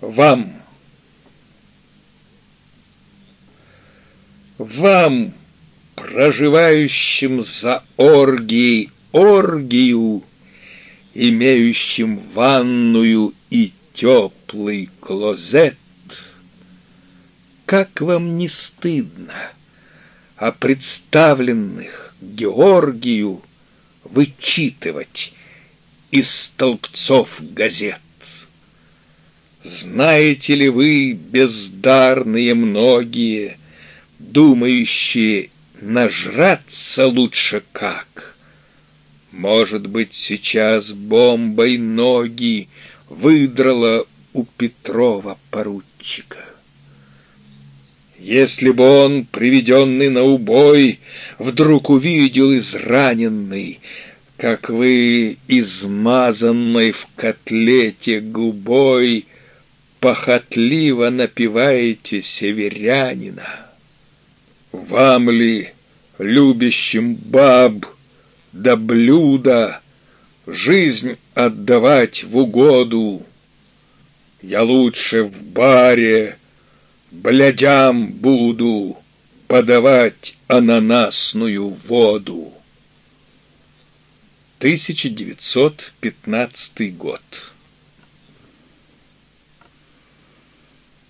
вам. Вам, проживающим за оргией оргию, имеющим ванную и теплый клозет, как вам не стыдно о представленных Георгию вычитывать из столбцов газет? Знаете ли вы, бездарные многие, думающие нажраться лучше как? Может быть, сейчас бомбой ноги выдрала у Петрова поручика. Если бы он, приведенный на убой, вдруг увидел израненный, как вы, измазанной в котлете губой, похотливо напеваете северянина. Вам ли, любящим баб, до блюда, жизнь отдавать в угоду? Я лучше в баре блядям буду подавать ананасную воду. 1915 год